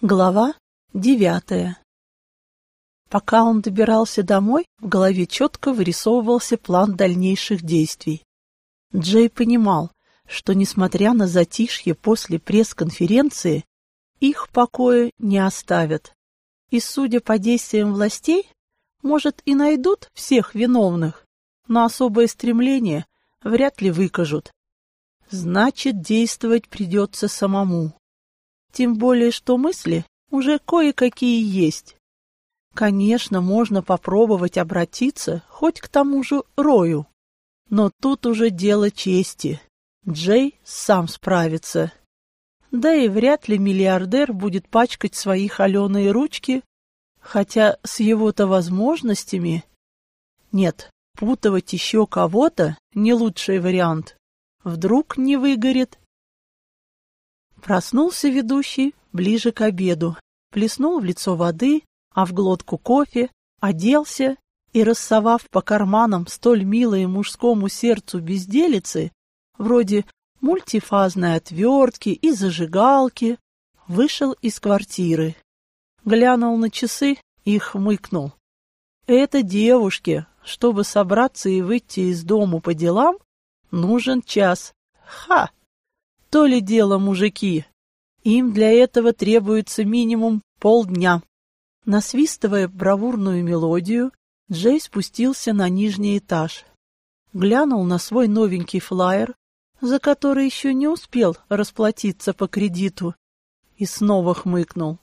Глава девятая Пока он добирался домой, в голове четко вырисовывался план дальнейших действий. Джей понимал, что, несмотря на затишье после пресс-конференции, их покоя не оставят. И, судя по действиям властей, может, и найдут всех виновных, но особое стремление вряд ли выкажут. Значит, действовать придется самому. Тем более, что мысли уже кое-какие есть. Конечно, можно попробовать обратиться хоть к тому же Рою. Но тут уже дело чести. Джей сам справится. Да и вряд ли миллиардер будет пачкать свои холеные ручки, хотя с его-то возможностями... Нет, путывать еще кого-то — не лучший вариант. Вдруг не выгорит, Проснулся ведущий ближе к обеду, плеснул в лицо воды, а в глотку кофе, оделся и, рассовав по карманам столь милые мужскому сердцу безделицы, вроде мультифазной отвертки и зажигалки, вышел из квартиры. Глянул на часы и хмыкнул. Это девушке, чтобы собраться и выйти из дому по делам, нужен час. Ха! То ли дело мужики. Им для этого требуется минимум полдня. Насвистывая бравурную мелодию, Джей спустился на нижний этаж. Глянул на свой новенький флаер, за который еще не успел расплатиться по кредиту, и снова хмыкнул.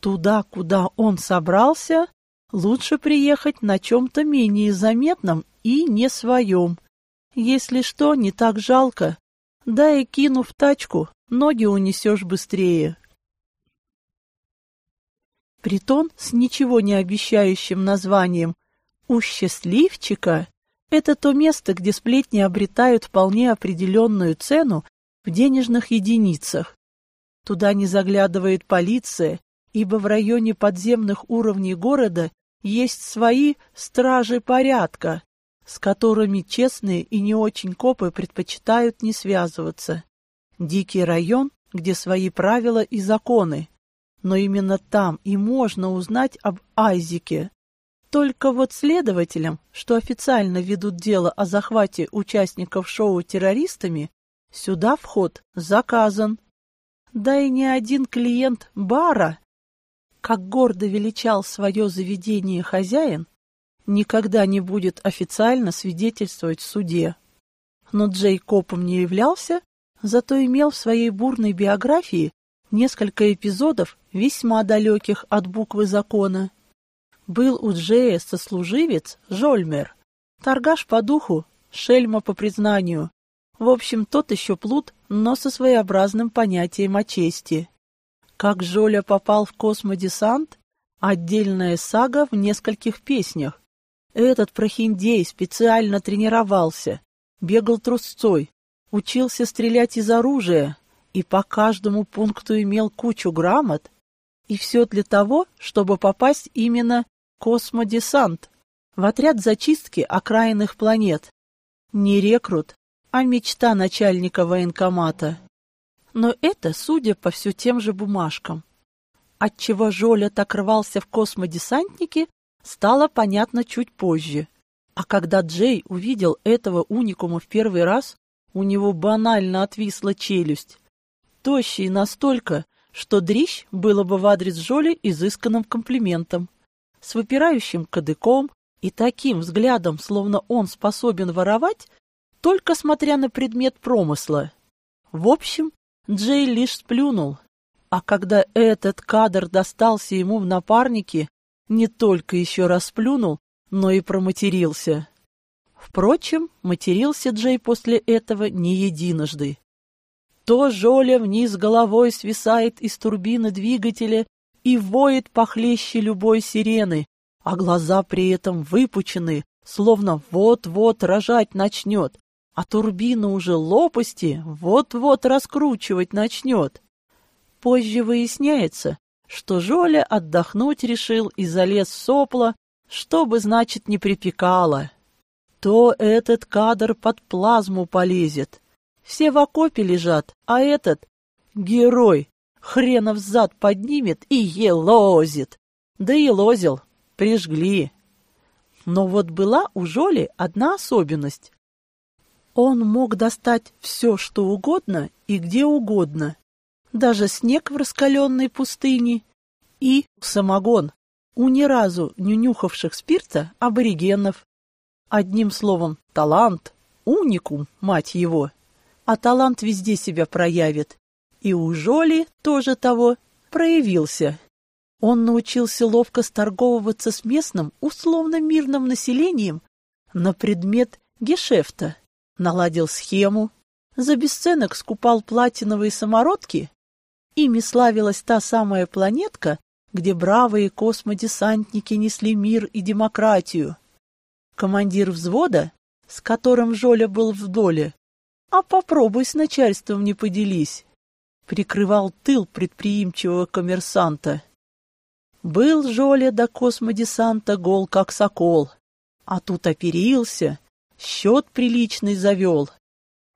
Туда, куда он собрался, лучше приехать на чем-то менее заметном и не своем. Если что, не так жалко, да и кинув тачку, ноги унесешь быстрее. Притон с ничего не обещающим названием «У счастливчика» — это то место, где сплетни обретают вполне определенную цену в денежных единицах. Туда не заглядывает полиция, ибо в районе подземных уровней города есть свои стражи порядка, с которыми честные и не очень копы предпочитают не связываться. Дикий район, где свои правила и законы. Но именно там и можно узнать об Айзеке. Только вот следователям, что официально ведут дело о захвате участников шоу террористами, сюда вход заказан. Да и ни один клиент бара, как гордо величал свое заведение хозяин, никогда не будет официально свидетельствовать в суде. Но Джей копом не являлся, зато имел в своей бурной биографии несколько эпизодов, весьма далеких от буквы закона. Был у Джея сослуживец Жольмер, торгаш по духу, шельма по признанию. В общем, тот еще плут, но со своеобразным понятием о чести. Как Жоля попал в космодесант – отдельная сага в нескольких песнях, этот прохиндей специально тренировался, бегал трусцой, учился стрелять из оружия и по каждому пункту имел кучу грамот, и все для того, чтобы попасть именно космодесант в отряд зачистки окраинных планет. Не рекрут, а мечта начальника военкомата. Но это, судя по все тем же бумажкам. Отчего Жоля так рвался в космодесантники, стало понятно чуть позже. А когда Джей увидел этого уникума в первый раз, у него банально отвисла челюсть. Тощий настолько, что дрищ было бы в адрес Жоли изысканным комплиментом. С выпирающим кадыком и таким взглядом, словно он способен воровать, только смотря на предмет промысла. В общем, Джей лишь сплюнул. А когда этот кадр достался ему в напарнике, не только еще раз плюнул, но и проматерился. Впрочем, матерился Джей после этого не единожды. То Жоля вниз головой свисает из турбины двигателя и воет похлеще любой сирены, а глаза при этом выпучены, словно вот-вот рожать начнет, а турбина уже лопасти вот-вот раскручивать начнет. Позже выясняется, что Жоля отдохнуть решил и залез в сопло, чтобы, значит, не припекало. То этот кадр под плазму полезет. Все в окопе лежат, а этот — герой. хренов зад поднимет и елозит. Да и лозил, прижгли. Но вот была у Жоли одна особенность. Он мог достать все, что угодно и где угодно. Даже снег в раскаленной пустыне и самогон у ни разу не нюхавших спирта аборигенов. Одним словом, талант, уникум, мать его. А талант везде себя проявит. И у Жоли тоже того проявился. Он научился ловко сторговываться с местным условно-мирным населением на предмет гешефта, наладил схему, за бесценок скупал платиновые самородки. Ими славилась та самая планетка, где бравые космодесантники несли мир и демократию. Командир взвода, с которым Жоля был в доле, а попробуй с начальством не поделись, прикрывал тыл предприимчивого коммерсанта. Был Жоля до космодесанта гол как сокол, а тут оперился, счет приличный завел.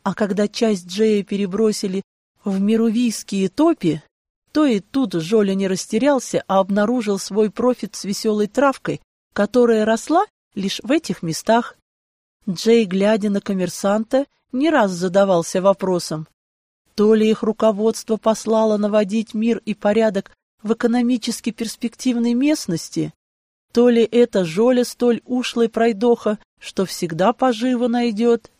А когда часть Джея перебросили в мирувийские топи, то и тут Жоля не растерялся, а обнаружил свой профит с веселой травкой, которая росла лишь в этих местах. Джей, глядя на коммерсанта, не раз задавался вопросом, то ли их руководство послало наводить мир и порядок в экономически перспективной местности, то ли это Жоля столь ушлый пройдоха, что всегда поживо найдет.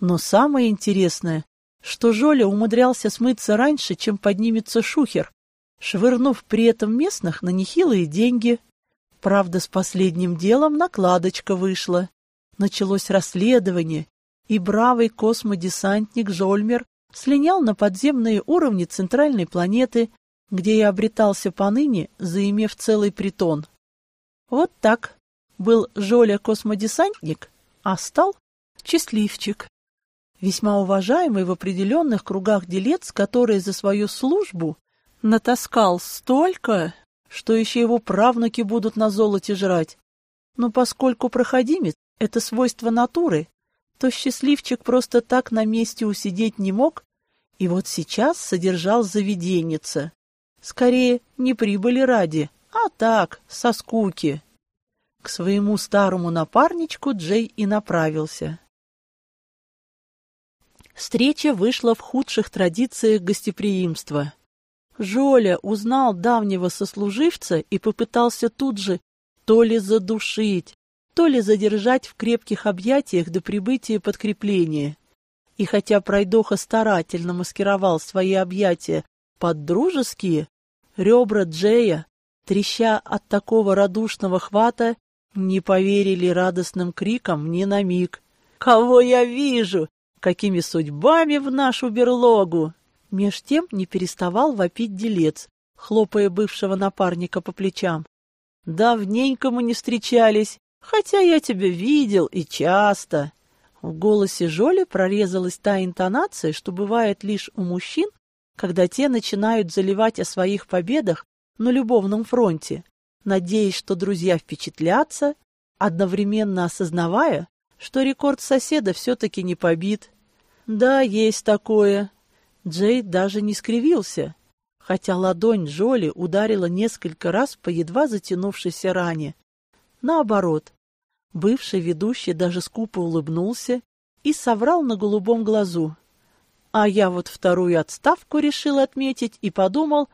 Но самое интересное, что Жоля умудрялся смыться раньше, чем поднимется шухер, швырнув при этом местных на нехилые деньги. Правда, с последним делом накладочка вышла. Началось расследование, и бравый космодесантник Жольмер слинял на подземные уровни центральной планеты, где и обретался поныне, заимев целый притон. Вот так был Жоля-космодесантник, а стал счастливчик. Весьма уважаемый в определенных кругах делец, который за свою службу натаскал столько, что еще его правнуки будут на золоте жрать. Но поскольку проходимец — это свойство натуры, то счастливчик просто так на месте усидеть не мог, и вот сейчас содержал заведенница. Скорее, не прибыли ради, а так, со скуки. К своему старому напарничку Джей и направился. Встреча вышла в худших традициях гостеприимства. Жоля узнал давнего сослуживца и попытался тут же то ли задушить, то ли задержать в крепких объятиях до прибытия подкрепления. И хотя пройдоха старательно маскировал свои объятия под дружеские, ребра Джея, треща от такого радушного хвата, не поверили радостным крикам ни на миг. «Кого я вижу? Какими судьбами в нашу берлогу?» Меж тем не переставал вопить делец, хлопая бывшего напарника по плечам. «Давненько мы не встречались, хотя я тебя видел и часто». В голосе Жоли прорезалась та интонация, что бывает лишь у мужчин, когда те начинают заливать о своих победах на любовном фронте, надеясь, что друзья впечатлятся, одновременно осознавая, что рекорд соседа все-таки не побит. Да, есть такое, Джей даже не скривился, хотя ладонь Джоли ударила несколько раз по едва затянувшейся ране. Наоборот, бывший ведущий даже скупо улыбнулся и соврал на голубом глазу. А я вот вторую отставку решил отметить и подумал,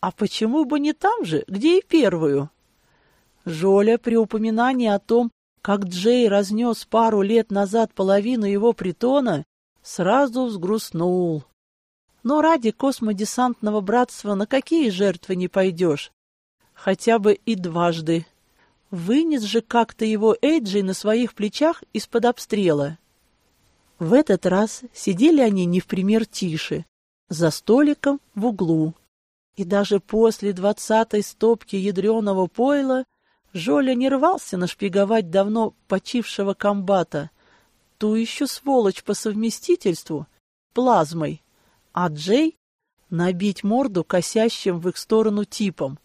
а почему бы не там же, где и первую? Жоля при упоминании о том, как Джей разнес пару лет назад половину его притона, сразу взгрустнул. Но ради космодесантного братства на какие жертвы не пойдешь? Хотя бы и дважды. Вынес же как-то его Эйджи на своих плечах из-под обстрела. В этот раз сидели они не в пример тише, за столиком в углу. И даже после двадцатой стопки ядреного пойла Жоля не рвался нашпиговать давно почившего комбата, ту еще сволочь по совместительству, плазмой а Джей — набить морду косящим в их сторону типом.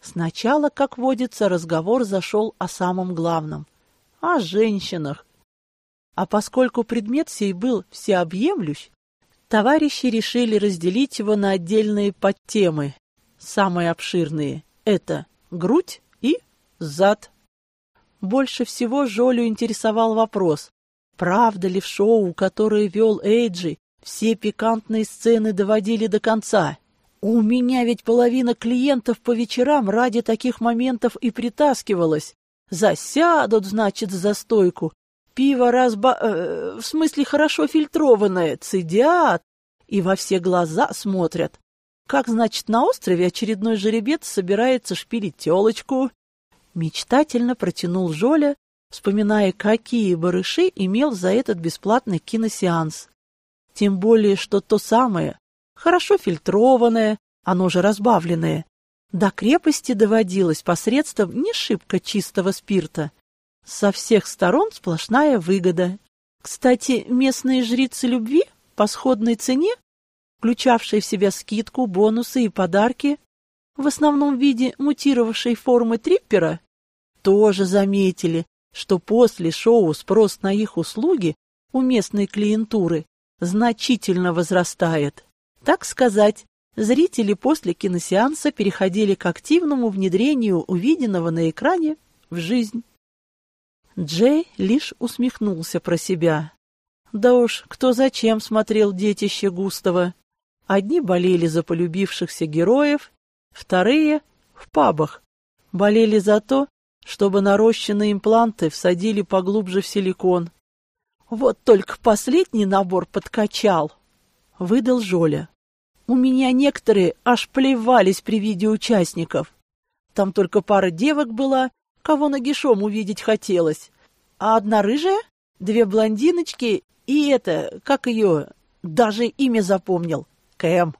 Сначала, как водится, разговор зашел о самом главном — о женщинах. А поскольку предмет сей был всеобъемлющ, Товарищи решили разделить его на отдельные подтемы. Самые обширные — это грудь зад. Больше всего Жолю интересовал вопрос, правда ли в шоу, которое вел Эйджи, все пикантные сцены доводили до конца. У меня ведь половина клиентов по вечерам ради таких моментов и притаскивалась. Засядут, значит, за стойку. Пиво разба... Э, в смысле, хорошо фильтрованное, цедят и во все глаза смотрят. Как, значит, на острове очередной жеребец собирается шпилить телочку? Мечтательно протянул Жоля, вспоминая, какие барыши имел за этот бесплатный киносеанс. Тем более, что то самое, хорошо фильтрованное, оно же разбавленное, до крепости доводилось посредством не шибко чистого спирта. Со всех сторон сплошная выгода. Кстати, местные жрицы любви по сходной цене, включавшие в себя скидку, бонусы и подарки, в основном в виде мутировавшей формы триппера, тоже заметили, что после шоу спрос на их услуги у местной клиентуры значительно возрастает. Так сказать, зрители после киносеанса переходили к активному внедрению увиденного на экране в жизнь. Джей лишь усмехнулся про себя. Да уж, кто зачем смотрел детище Густава. Одни болели за полюбившихся героев, вторые — в пабах. Болели за то, чтобы нарощенные импланты всадили поглубже в силикон. Вот только последний набор подкачал, — выдал Жоля. У меня некоторые аж плевались при виде участников. Там только пара девок была, кого нагишом увидеть хотелось. А одна рыжая, две блондиночки и это, как ее, даже имя запомнил, Кэм.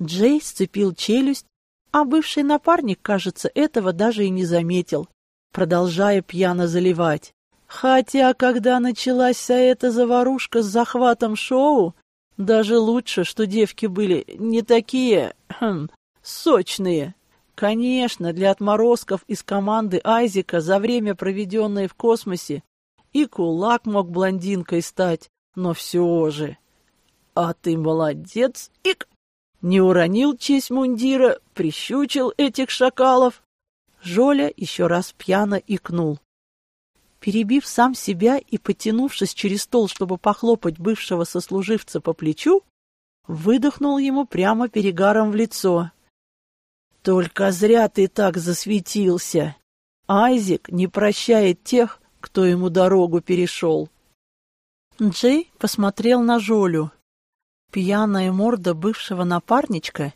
Джей сцепил челюсть, а бывший напарник, кажется, этого даже и не заметил продолжая пьяно заливать. Хотя, когда началась вся эта заварушка с захватом шоу, даже лучше, что девки были не такие хм, сочные. Конечно, для отморозков из команды Айзека за время, проведенное в космосе, и кулак мог блондинкой стать, но все же. А ты молодец, Ик! Не уронил честь мундира, прищучил этих шакалов. Жоля еще раз пьяно икнул. Перебив сам себя и потянувшись через стол, чтобы похлопать бывшего сослуживца по плечу, выдохнул ему прямо перегаром в лицо. «Только зря ты так засветился! Айзек не прощает тех, кто ему дорогу перешел!» Джей посмотрел на Жолю. Пьяная морда бывшего напарничка,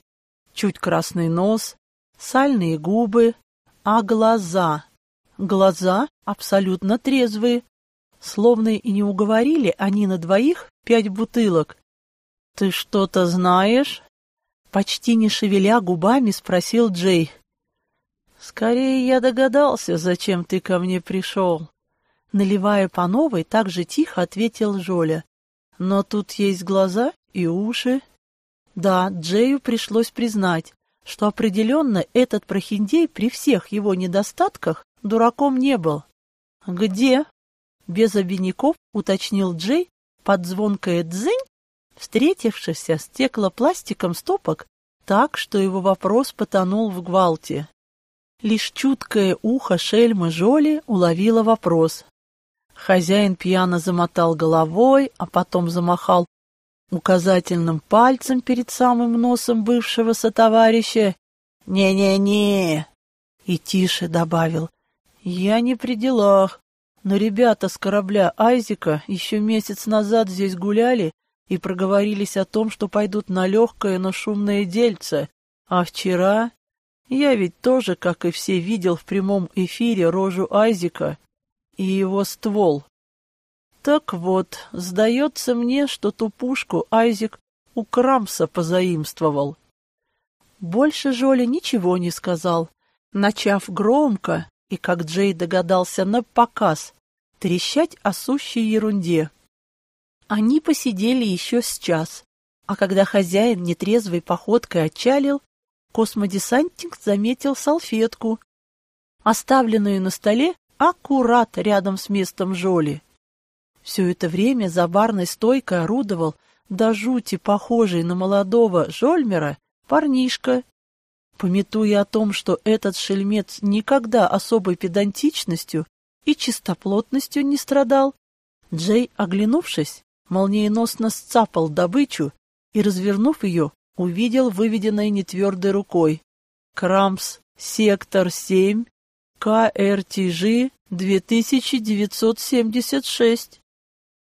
чуть красный нос, сальные губы, а глаза? Глаза абсолютно трезвые. Словно и не уговорили они на двоих пять бутылок. «Ты что-то знаешь?» Почти не шевеля губами спросил Джей. «Скорее я догадался, зачем ты ко мне пришел». Наливая по новой, так же тихо ответил Жоля. «Но тут есть глаза и уши». Да, Джею пришлось признать, что определенно этот прохиндей при всех его недостатках дураком не был. «Где?» — без обиняков уточнил Джей под звонкое «дзынь», встретившийся с теклопластиком стопок так, что его вопрос потонул в гвалте. Лишь чуткое ухо шельмы Жоли уловило вопрос. Хозяин пьяно замотал головой, а потом замахал указательным пальцем перед самым носом бывшего сотоварища. «Не-не-не!» И тише добавил. «Я не при делах, но ребята с корабля Айзека еще месяц назад здесь гуляли и проговорились о том, что пойдут на легкое, но шумное дельце. А вчера я ведь тоже, как и все, видел в прямом эфире рожу Айзека и его ствол. Так вот, сдается мне, что ту пушку Айзек у Крамса позаимствовал. Больше Жоли ничего не сказал, начав громко и, как Джей догадался, на показ, трещать о сущей ерунде. Они посидели еще с час, а когда хозяин нетрезвой походкой отчалил, космодесантник заметил салфетку, оставленную на столе аккурат рядом с местом Жоли. Все это время за барной стойкой орудовал до жути похожий на молодого Жольмера, парнишка. Пометуя о том, что этот шельмец никогда особой педантичностью и чистоплотностью не страдал, Джей, оглянувшись, молниеносно сцапал добычу и, развернув ее, увидел выведенной нетвердой рукой «Крамс, сектор 7, КРТЖ 2976».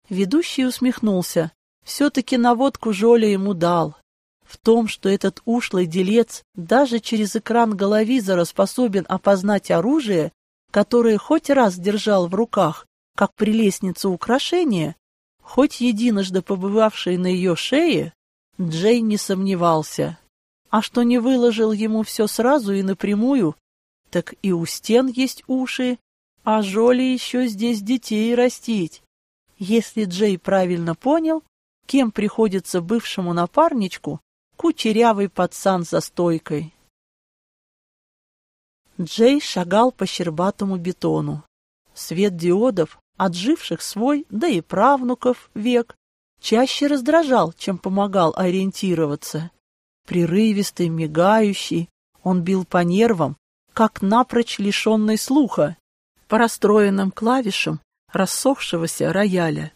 Ведущий усмехнулся. Все-таки наводку Жоля ему дал. В том, что этот ушлый делец даже через экран головизора способен опознать оружие, которое хоть раз держал в руках, как прелестница украшения, хоть единожды побывавший на ее шее, Джей не сомневался. А что не выложил ему все сразу и напрямую, так и у стен есть уши, а Жоли еще здесь детей растить. Если Джей правильно понял, кем приходится бывшему напарничку кучерявый пацан за стойкой. Джей шагал по щербатому бетону. Свет диодов, отживших свой, да и правнуков век, чаще раздражал, чем помогал ориентироваться. Прерывистый, мигающий, он бил по нервам, как напрочь лишенный слуха, по расстроенным клавишам рассохшегося рояля.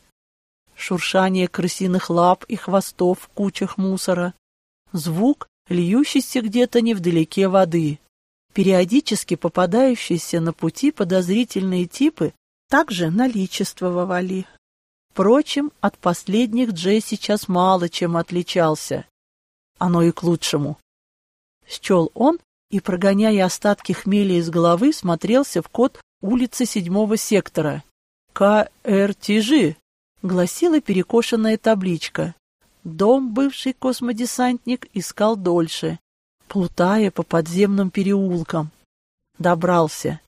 Шуршание крысиных лап и хвостов в кучах мусора, звук, льющийся где-то невдалеке воды. Периодически попадающиеся на пути подозрительные типы также наличествовали. Впрочем, от последних Джей сейчас мало чем отличался. Оно и к лучшему. Счел он и, прогоняя остатки хмеля из головы, смотрелся в код улицы седьмого сектора. КРТЖ, гласила перекошенная табличка. Дом бывший космодесантник искал дольше, плутая по подземным переулкам. Добрался.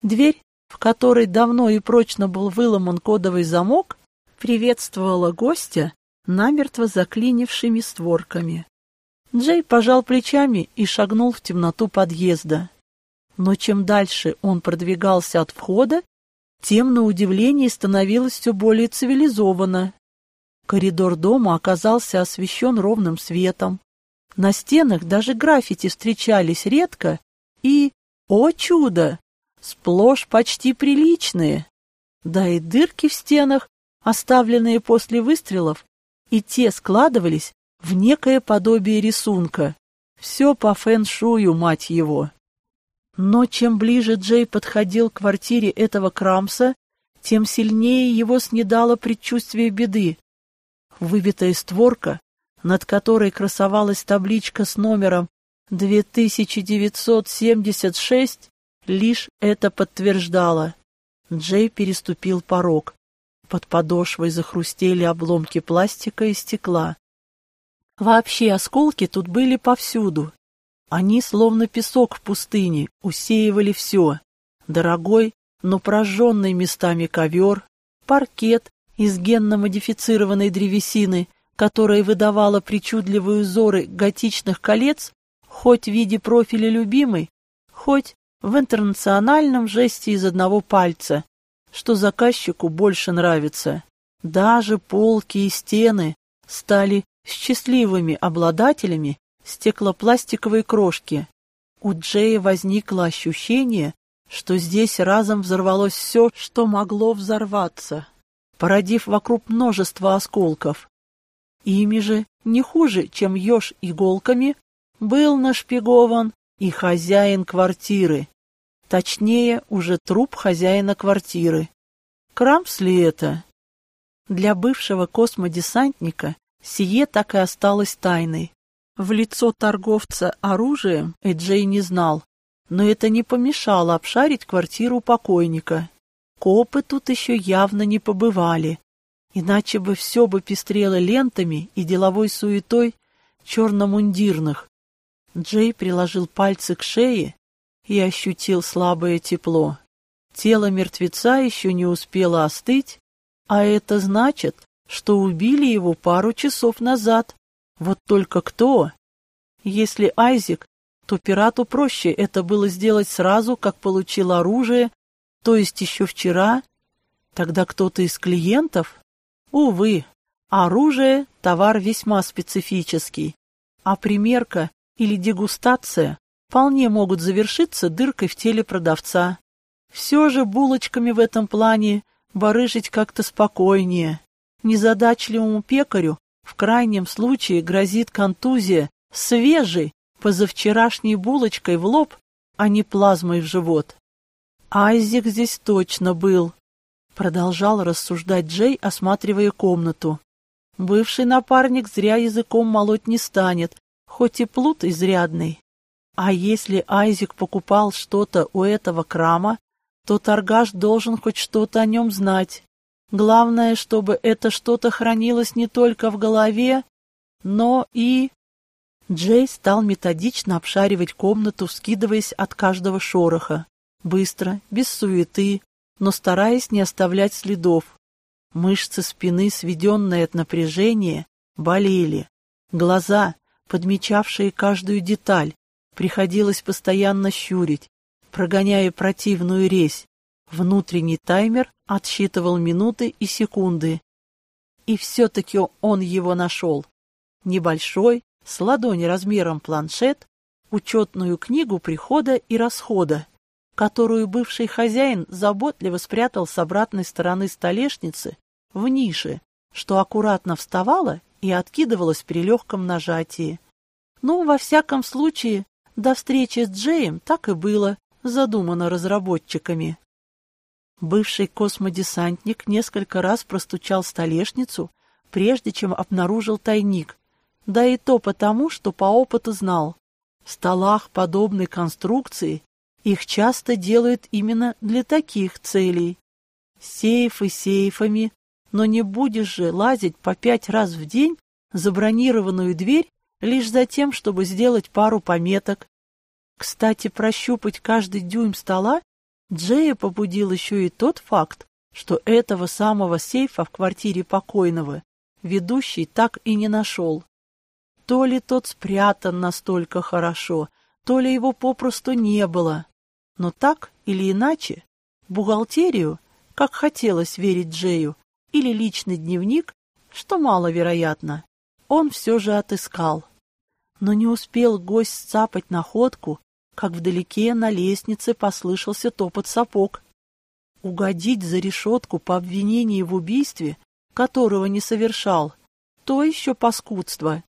Дверь, в которой давно и прочно был выломан кодовый замок, приветствовала гостя намертво заклинившими створками. Джей пожал плечами и шагнул в темноту подъезда. Но чем дальше он продвигался от входа, тем на удивление становилось все более цивилизованно. Коридор дома оказался освещен ровным светом. На стенах даже граффити встречались редко и, о чудо, сплошь почти приличные. Да и дырки в стенах, оставленные после выстрелов, и те складывались в некое подобие рисунка. Все по фэн-шую, мать его. Но чем ближе Джей подходил к квартире этого Крамса, тем сильнее его снедало предчувствие беды. Выбитая створка, над которой красовалась табличка с номером 2976, лишь это подтверждала. Джей переступил порог. Под подошвой захрустели обломки пластика и стекла. Вообще осколки тут были повсюду. Они, словно песок в пустыне, усеивали все. Дорогой, но прожженный местами ковер, паркет, из генно-модифицированной древесины, которая выдавала причудливые узоры готичных колец, хоть в виде профиля любимой, хоть в интернациональном жесте из одного пальца, что заказчику больше нравится. Даже полки и стены стали счастливыми обладателями стеклопластиковой крошки. У Джея возникло ощущение, что здесь разом взорвалось все, что могло взорваться породив вокруг множество осколков. Ими же, не хуже, чем еж иголками, был нашпигован и хозяин квартиры. Точнее, уже труп хозяина квартиры. Крамс ли это? Для бывшего космодесантника сие так и осталось тайной. В лицо торговца оружием Эджей не знал, но это не помешало обшарить квартиру покойника. Копы тут еще явно не побывали, иначе бы все бы пестрело лентами и деловой суетой черномундирных. Джей приложил пальцы к шее и ощутил слабое тепло. Тело мертвеца еще не успело остыть, а это значит, что убили его пару часов назад. Вот только кто? Если Айзек, то пирату проще это было сделать сразу, как получил оружие то есть еще вчера? Тогда кто-то из клиентов? Увы, Оружие – товар весьма специфический, а примерка или дегустация вполне могут завершиться дыркой в теле продавца. Все же булочками в этом плане барыжить как-то спокойнее. Незадачливому пекарю в крайнем случае грозит контузия свежей, позавчерашней булочкой в лоб, а не плазмой в живот. Айзек здесь точно был, продолжал рассуждать Джей, осматривая комнату. Бывший напарник зря языком молоть не станет, хоть и плут изрядный. А если Айзек покупал что-то у этого крама, то торгаш должен хоть что-то о нем знать. Главное, чтобы это что-то хранилось не только в голове, но и... Джей стал методично обшаривать комнату, скидываясь от каждого шороха. Быстро, без суеты, но стараясь не оставлять следов. Мышцы спины, сведенные от напряжения, болели. Глаза, подмечавшие каждую деталь, приходилось постоянно щурить, прогоняя противную резь. Внутренний таймер отсчитывал минуты и секунды. И все-таки он его нашел. Небольшой, с ладони размером планшет, учетную книгу прихода и расхода, которую бывший хозяин заботливо спрятал с обратной стороны столешницы в нише, что аккуратно вставала и откидывалась при легком нажатии. Ну, во всяком случае, до встречи с Джеем так и было задумано разработчиками. Бывший космодесантник несколько раз простучал столешницу, прежде чем обнаружил тайник, да и то потому, что по опыту знал. В столах подобной конструкции их часто делают именно для таких целей. Сейфы сейфами, но не будешь же лазить по пять раз в день за бронированную дверь лишь за тем, чтобы сделать пару пометок. Кстати, прощупать каждый дюйм стола Джея побудил еще и тот факт, что этого самого сейфа в квартире покойного ведущий так и не нашел. То ли тот спрятан настолько хорошо, то ли его попросту не было. Но так или иначе, бухгалтерию, как хотелось верить Джею, или личный дневник, что маловероятно, он все же отыскал. Но не успел гость сцапать находку, как вдалеке на лестнице послышался топот сапог. Угодить за решетку по обвинению в убийстве, которого не совершал, то еще паскудство.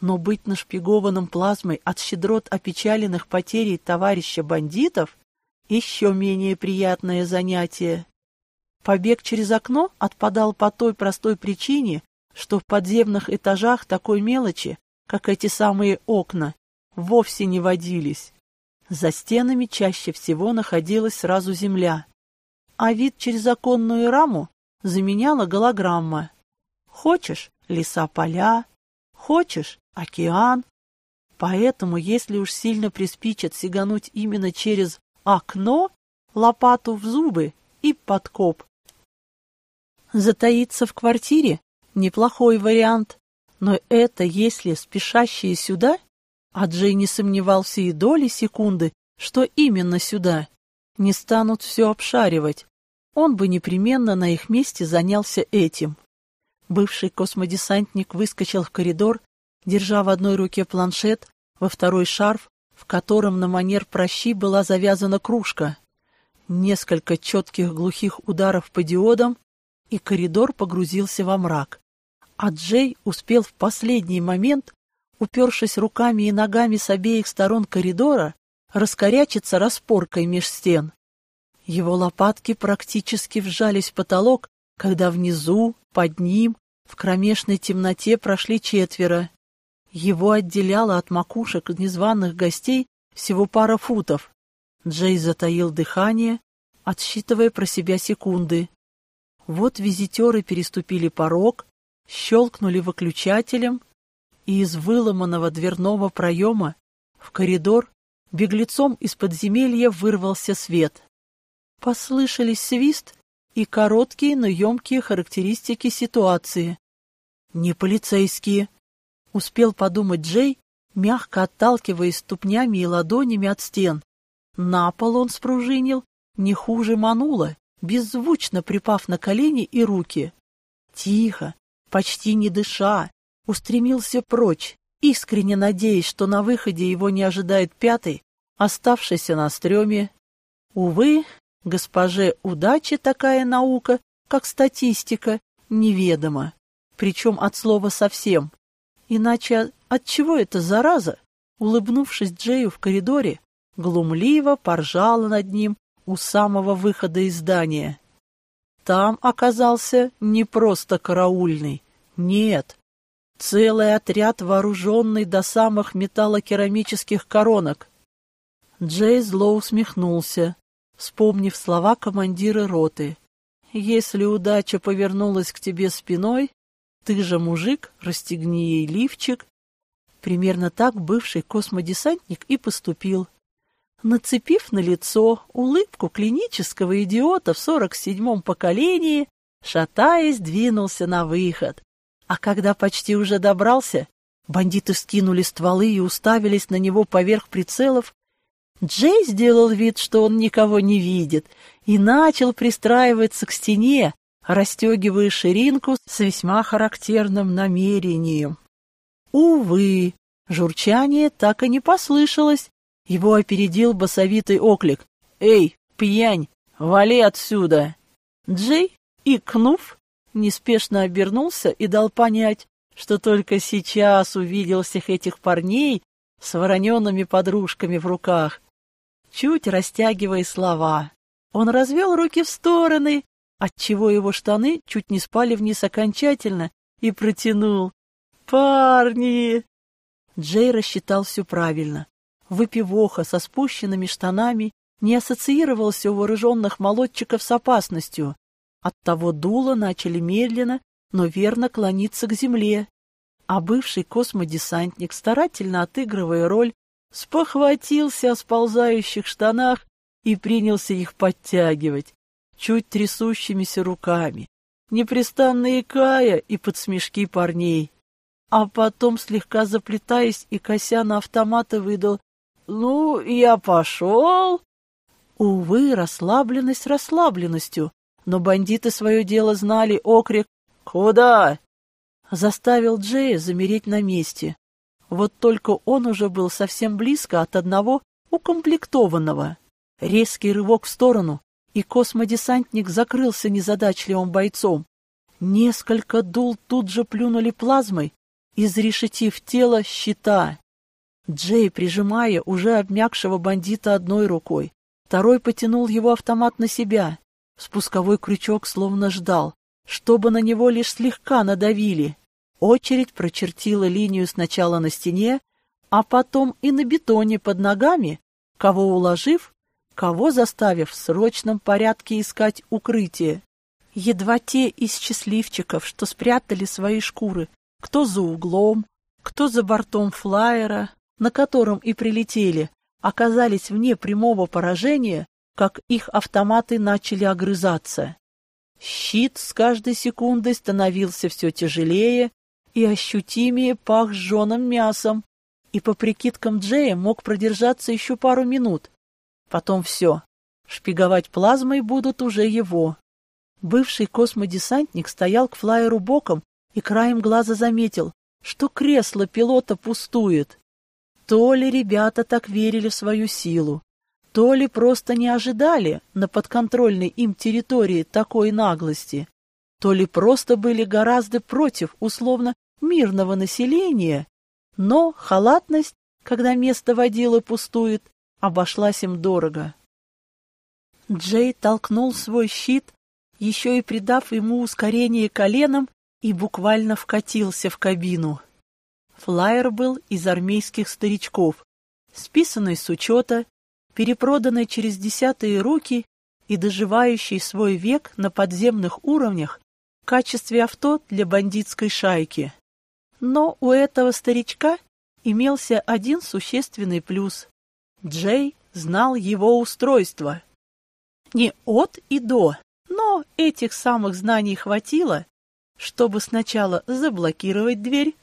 Но быть нашпигованным плазмой от щедрот опечаленных потерей товарища бандитов — еще менее приятное занятие. Побег через окно отпадал по той простой причине, что в подземных этажах такой мелочи, как эти самые окна, вовсе не водились. За стенами чаще всего находилась сразу земля, а вид через оконную раму заменяла голограмма. Хочешь — леса-поля, хочешь — океан. Поэтому, если уж сильно приспичат сигануть именно через окно, лопату в зубы и подкоп. Затаиться в квартире — неплохой вариант, но это если спешащие сюда а Джей не сомневался и доли секунды, что именно сюда. Не станут все обшаривать. Он бы непременно на их месте занялся этим. Бывший космодесантник выскочил в коридор, держа в одной руке планшет, во второй шарф, в котором на манер прощи была завязана кружка. Несколько четких глухих ударов по диодам, и коридор погрузился во мрак. А Джей успел в последний момент упершись руками и ногами с обеих сторон коридора, раскорячиться распоркой меж стен. Его лопатки практически вжались в потолок, когда внизу, под ним, в кромешной темноте прошли четверо. Его отделяло от макушек незваных гостей всего пара футов. Джей затаил дыхание, отсчитывая про себя секунды. Вот визитеры переступили порог, щелкнули выключателем, и из выломанного дверного проема в коридор беглецом из подземелья вырвался свет. Послышались свист и короткие, но емкие характеристики ситуации. «Не полицейские», — успел подумать Джей, мягко отталкиваясь ступнями и ладонями от стен. На пол он спружинил, не хуже манула, беззвучно припав на колени и руки. Тихо, почти не дыша, устремился прочь, искренне надеясь, что на выходе его не ожидает пятый, оставшийся на стреме. Увы, госпоже удачи такая наука, как статистика, неведома, причем от слова совсем. Иначе от чего эта зараза, улыбнувшись Джею в коридоре, глумливо поржала над ним у самого выхода из здания. Там оказался не просто караульный, нет, целый отряд, вооруженный до самых металлокерамических коронок. Джей зло усмехнулся, вспомнив слова командира роты. «Если удача повернулась к тебе спиной, ты же мужик, расстегни ей лифчик». Примерно так бывший космодесантник и поступил нацепив на лицо улыбку клинического идиота в сорок седьмом поколении, шатаясь, двинулся на выход. А когда почти уже добрался, бандиты скинули стволы и уставились на него поверх прицелов. Джей сделал вид, что он никого не видит, и начал пристраиваться к стене, расстегивая ширинку с весьма характерным намерением. Увы, журчание так и не послышалось, его опередил басовитый оклик. «Эй, пьянь, вали отсюда!» Джей, икнув, неспешно обернулся и дал понять, что только сейчас увидел всех этих парней с вороненными подружками в руках. Чуть растягивая слова, он развел руки в стороны, отчего его штаны чуть не спали вниз окончательно, и протянул. «Парни!» Джей рассчитал все правильно. Выпивоха со спущенными штанами не ассоциировался у вооруженных молодчиков с опасностью. Оттого дула начали медленно, но верно клониться к земле. А бывший космодесантник, старательно отыгрывая роль, спохватился о сползающих штанах и принялся их подтягивать, чуть трясущимися руками, непрестанно икая и под смешки парней. А потом, слегка заплетаясь и кося на автоматы, выдал «Ну, я пошел». Увы, расслабленность расслабленностью, но бандиты свое дело знали, окрик «Куда?» заставил Джея замереть на месте. Вот только он уже был совсем близко от одного укомплектованного. Резкий рывок в сторону, и космодесантник закрылся незадачливым бойцом. Несколько дул тут же плюнули плазмой, изрешетив тело щита. Джей, прижимая уже обмякшего бандита одной рукой, второй потянул его автомат на себя. Спусковой крючок словно ждал, чтобы на него лишь слегка надавили. Очередь прочертила линию сначала на стене, а потом и на бетоне под ногами, кого уложив, кого заставив в срочном порядке искать укрытие. Едва те из счастливчиков, что спрятали свои шкуры, кто за углом, кто за бортом флайера, на котором и прилетели, оказались вне прямого поражения, как их автоматы начали огрызаться. Щит с каждой секундой становился все тяжелее и ощутимее пах сжженным мясом, и по прикидкам Джея мог продержаться еще пару минут. Потом все. Шпиговать плазмой будут уже его. Бывший космодесантник стоял к флайеру боком и краем глаза заметил, что кресло пилота пустует. То ли ребята так верили в свою силу, то ли просто не ожидали на подконтрольной им территории такой наглости, то ли просто были гораздо против условно мирного населения, но халатность, когда место водила пустует, обошлась им дорого. Джей толкнул свой щит, еще и придав ему ускорение коленом, и буквально вкатился в кабину. Флайер был из армейских старичков, списанный с учета, перепроданный через десятые руки и доживающий свой век на подземных уровнях в качестве авто для бандитской шайки. Но у этого старичка имелся один существенный плюс. Джей знал его устройство. Не от и до, но этих самых знаний хватило, чтобы сначала заблокировать дверь,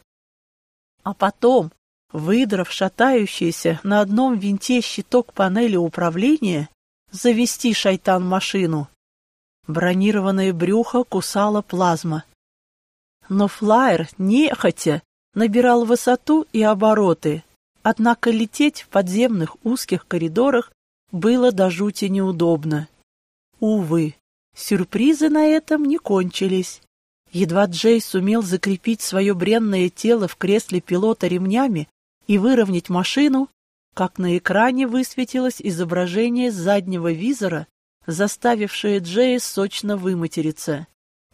а потом, выдрав шатающийся на одном винте щиток панели управления, завести шайтан-машину. Бронированное брюхо кусала плазма. Но флайер, нехотя, набирал высоту и обороты, однако лететь в подземных узких коридорах было до жути неудобно. Увы, сюрпризы на этом не кончились. Едва Джей сумел закрепить свое бренное тело в кресле пилота ремнями и выровнять машину, как на экране высветилось изображение заднего визора, заставившее Джея сочно выматериться.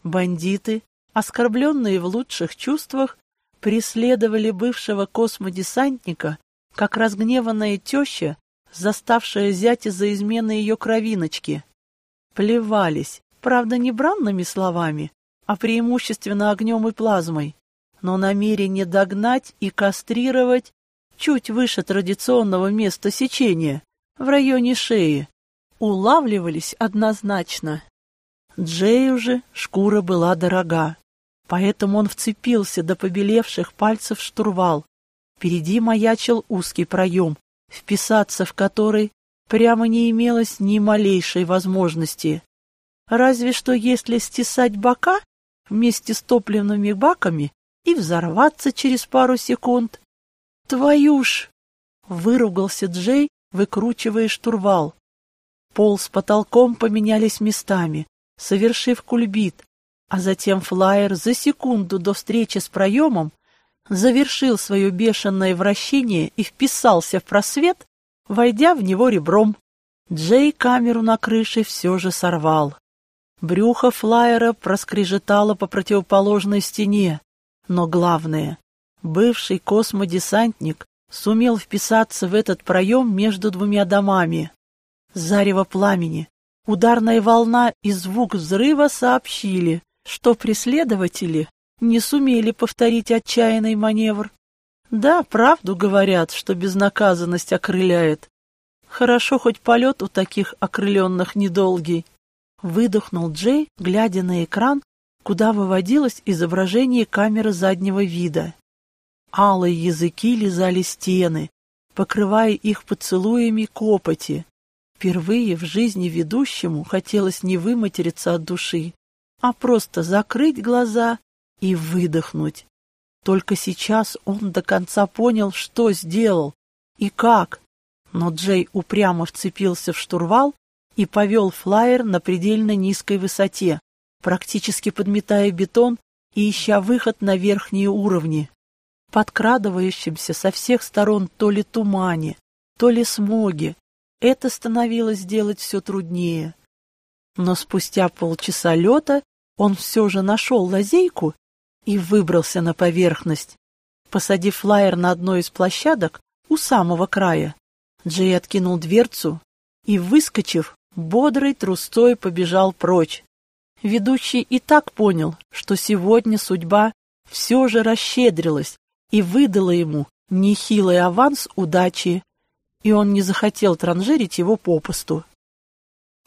Бандиты, оскорбленные в лучших чувствах, преследовали бывшего космодесантника, как разгневанная теща, заставшая зятя за измены ее кровиночки. Плевались, правда, не бранными словами, а преимущественно огнем и плазмой, но намерение догнать и кастрировать чуть выше традиционного места сечения, в районе шеи, улавливались однозначно. Джею же шкура была дорога, поэтому он вцепился до побелевших пальцев штурвал. Впереди маячил узкий проем, вписаться в который прямо не имелось ни малейшей возможности. Разве что если стесать бока вместе с топливными баками и взорваться через пару секунд. «Твою ж!» — выругался Джей, выкручивая штурвал. Пол с потолком поменялись местами, совершив кульбит, а затем флайер за секунду до встречи с проемом завершил свое бешеное вращение и вписался в просвет, войдя в него ребром. Джей камеру на крыше все же сорвал. Брюхо флайера проскрежетало по противоположной стене. Но главное, бывший космодесантник сумел вписаться в этот проем между двумя домами. Зарево пламени, ударная волна и звук взрыва сообщили, что преследователи не сумели повторить отчаянный маневр. Да, правду говорят, что безнаказанность окрыляет. Хорошо, хоть полет у таких окрыленных недолгий. Выдохнул Джей, глядя на экран, куда выводилось изображение камеры заднего вида. Алые языки лизали стены, покрывая их поцелуями копоти. Впервые в жизни ведущему хотелось не выматериться от души, а просто закрыть глаза и выдохнуть. Только сейчас он до конца понял, что сделал и как. Но Джей упрямо вцепился в штурвал и повел флайер на предельно низкой высоте, практически подметая бетон и ища выход на верхние уровни. Подкрадывающимся со всех сторон то ли тумане, то ли смоге, это становилось делать все труднее. Но спустя полчаса лета он все же нашел лазейку и выбрался на поверхность. Посадив флайер на одной из площадок у самого края, Джей откинул дверцу и, выскочив, бодрой трустой побежал прочь. Ведущий и так понял, что сегодня судьба все же расщедрилась и выдала ему нехилый аванс удачи, и он не захотел транжирить его попусту.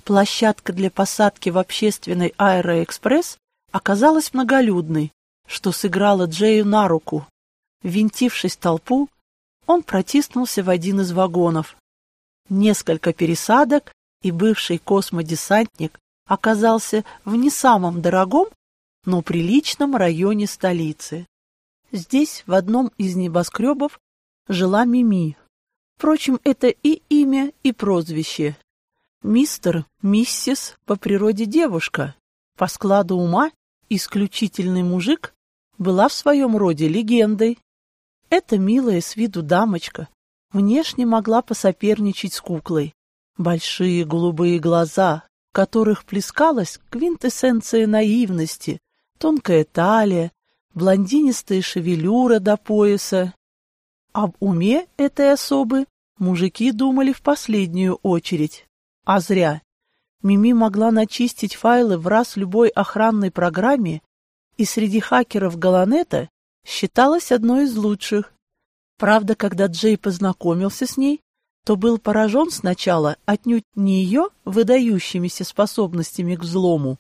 Площадка для посадки в общественный аэроэкспресс оказалась многолюдной, что сыграло Джею на руку. Винтившись толпу, он протиснулся в один из вагонов. Несколько пересадок, и бывший космодесантник оказался в не самом дорогом, но приличном районе столицы. Здесь, в одном из небоскребов, жила Мими. Впрочем, это и имя, и прозвище. Мистер, миссис, по природе девушка, по складу ума исключительный мужик, была в своем роде легендой. Эта милая с виду дамочка внешне могла посоперничать с куклой. Большие голубые глаза, в которых плескалась квинтэссенция наивности, тонкая талия, блондинистая шевелюра до пояса. Об уме этой особы мужики думали в последнюю очередь. А зря. Мими могла начистить файлы в раз любой охранной программе и среди хакеров Галанета считалась одной из лучших. Правда, когда Джей познакомился с ней, то был поражен сначала отнюдь не ее выдающимися способностями к взлому.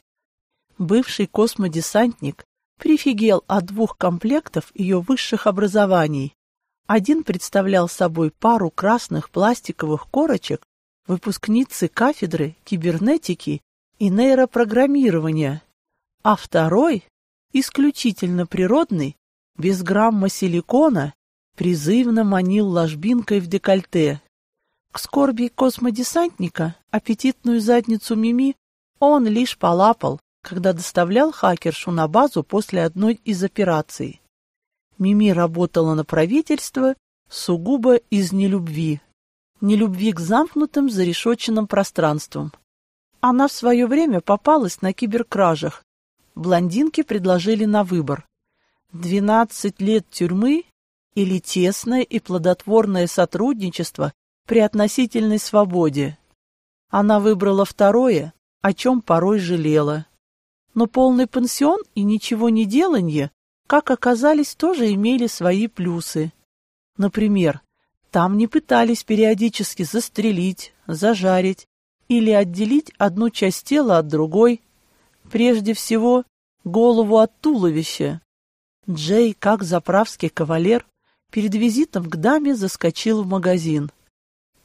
Бывший космодесантник прифигел от двух комплектов ее высших образований. Один представлял собой пару красных пластиковых корочек выпускницы кафедры кибернетики и нейропрограммирования, а второй исключительно природный, без грамма силикона, призывно манил ложбинкой в декольте. К скорби космодесантника аппетитную задницу Мими он лишь полапал, когда доставлял хакершу на базу после одной из операций. Мими работала на правительство сугубо из нелюбви. Нелюбви к замкнутым зарешоченным пространствам. Она в свое время попалась на киберкражах. Блондинки предложили на выбор. Двенадцать лет тюрьмы или тесное и плодотворное сотрудничество при относительной свободе. Она выбрала второе, о чем порой жалела. Но полный пансион и ничего не деланье, как оказались, тоже имели свои плюсы. Например, там не пытались периодически застрелить, зажарить или отделить одну часть тела от другой. Прежде всего, голову от туловища. Джей, как заправский кавалер, перед визитом к даме заскочил в магазин.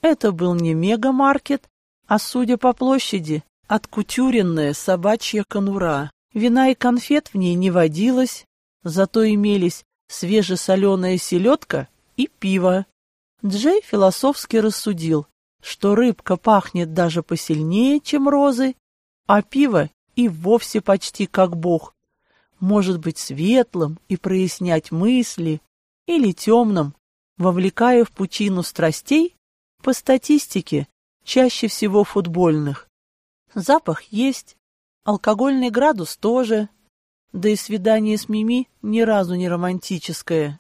Это был не мегамаркет, а, судя по площади, откутюренная собачья конура. Вина и конфет в ней не водилось, зато имелись свежесоленая селедка и пиво. Джей философски рассудил, что рыбка пахнет даже посильнее, чем розы, а пиво и вовсе почти как бог. Может быть светлым и прояснять мысли, или темным, вовлекая в пучину страстей, по статистике, чаще всего футбольных. Запах есть, алкогольный градус тоже, да и свидание с Мими ни разу не романтическое.